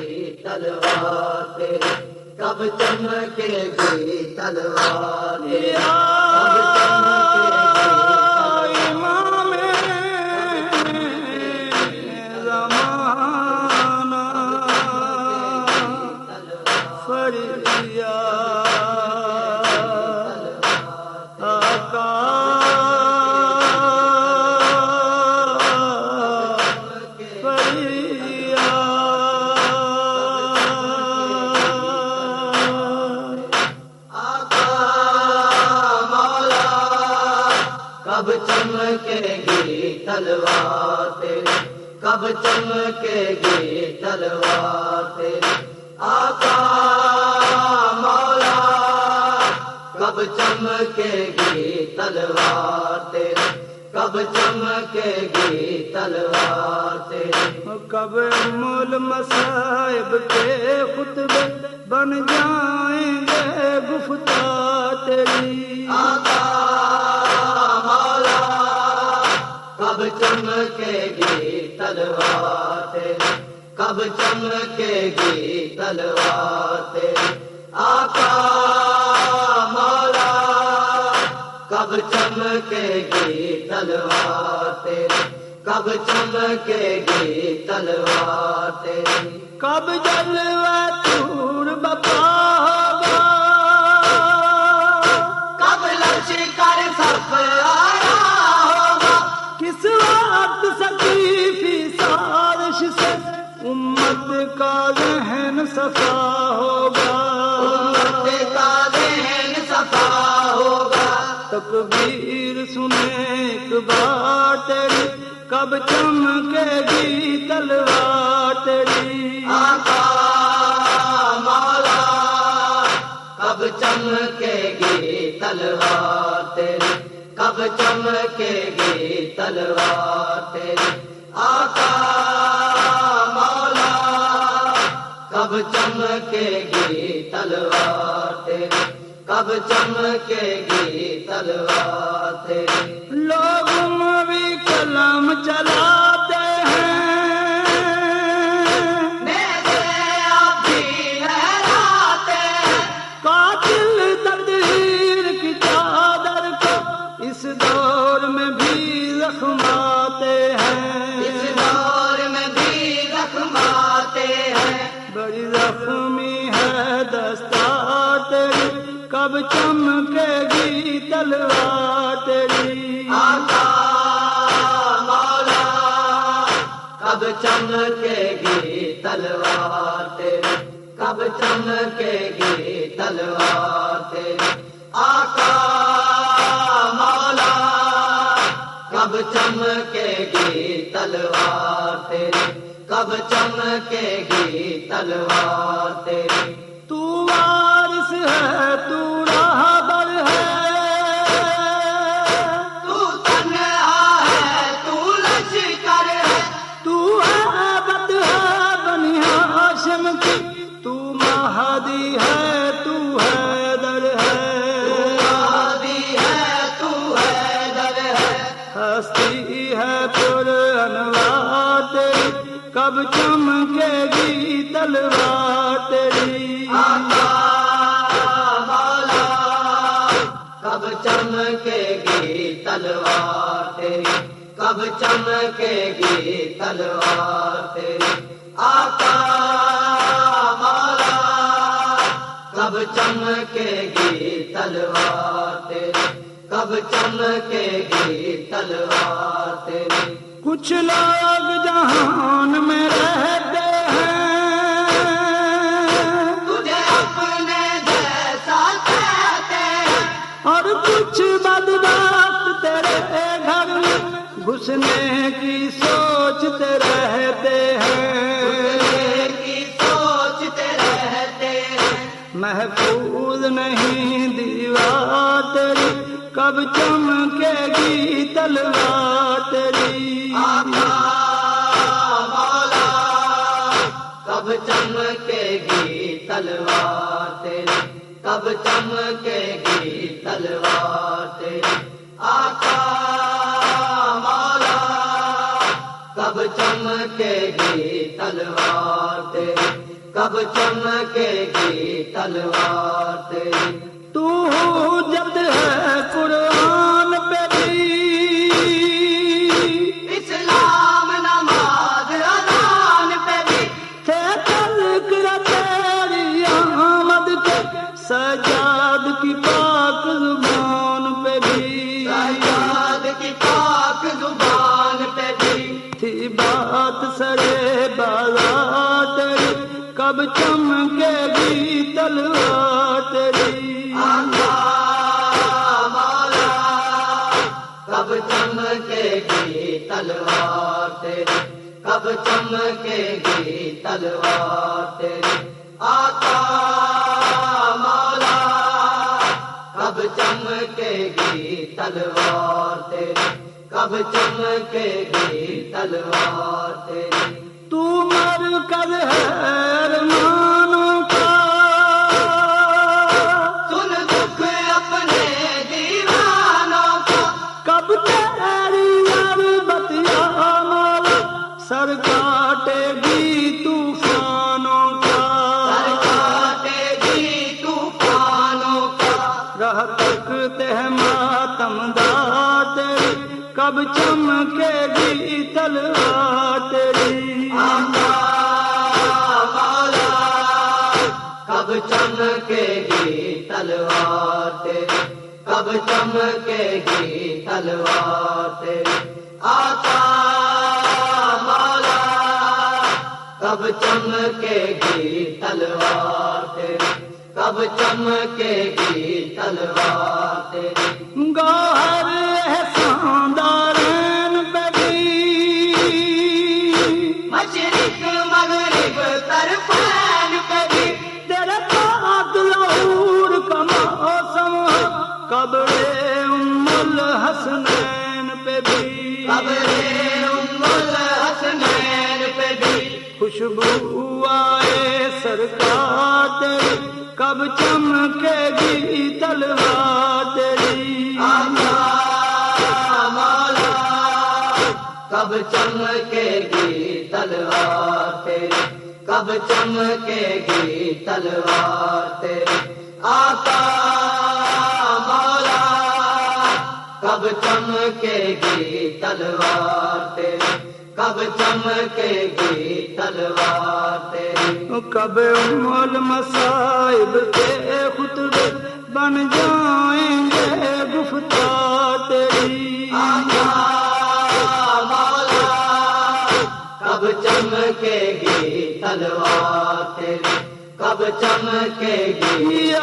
گی تلوار تیری کب چمکے گی تلوار کب چمکے کب چمکے گی تلوار تیری؟ کب چمکے گی تلوار تیری؟ آقا مولا، کب چمکے گی تلوار تیری؟ کب چمکے گی تلوار تیری؟ کب مول مصائب کے خطبے بن جائیں کب چمکے گی تلوار تیری؟ کب چمکے گی تلوار تیری؟ آقا مولا کب چمکے گی تلوار تیری؟ کب چمکے گی تلوار تیری؟ کب جلوہ تور بپا ہوگا؟ کب لشکر سب تکبیر سنے ایک تیری، کب چمکے گی تلوار تیری؟ آقا، مولا، کب چمکے گی تلوار تیری؟ کب چمکے گی تلوار تیری؟ آقا، مولا، کب چمکے گی تلوار تیری؟ کب چمکے گی تلوار تیری؟ لوگ بھی قلم چلا کب چمکے گی تلوار تیری؟ کب چمکے گی تلوار تیری؟ آقا مولا، کب چمکے گی تلوار تیری؟ کب چمکے گی تلوار تیری؟ تو وارث ہے، تو تلوار تیری۔ کب چمکے گی تلوار تیری؟ کب چمکے گی تلوار تیری؟ آقا مولا کب چمکے گی تلوار تیری؟ کب چمکے گی تلوار تیری؟ کچھ لوگ جہان میں رہتے اور کچھ گھر گھسنے کی سوچتے رہتے ہیں۔ کی سوچتے رہتے محفوظ نہیں دیوار تیری، کب چمکے گی تلوار تیری۔ کب چمکے گی تلوار تیری؟ کب چمکے گی تلوار تیری؟ آقا مولا، کب چمکے گی تلوار تیری؟ کب چمکے گی تلوار تیری؟ تو جد ہے چمکے گی تلوار تیری، کب چمکے گی تلوار تیری۔ آقا، مولا، کب چمکے گی تلوار تیری؟ کب چمکے گی تلوار تیری؟ تو مرکز ہے سر کاٹے گی طوفانوں سر کا کاٹے گی طوفانوں کا۔ رہ تکتے ہیں ماتم کب چمکے گی تلوار تیری کب چمکے گی تلوار تیری کب چمکے گی تلوار تیری آقا مولا کب چمکے گی تلوار تیری کب چمکے گی تلوار تیری گوہر احسان دارین پہ مشرق، مغرب طرفین پہ خوشبو آئے سرکار تیری، کب چمکے گی تلوار تیری؟ آقا مولا کب چمکے گی تلوار تیری؟ کب چمکے گی تلوار تیری؟ آقا مولا کب چمکے گی تلوار تیری؟ کب چمکے گی تلوار تیری؟ کب ام المصائب کے خطبے بن جائیں گے گفتار تیری؟ آقا مولا کب چمکے گی تلوار تیری؟ کب چمکے گی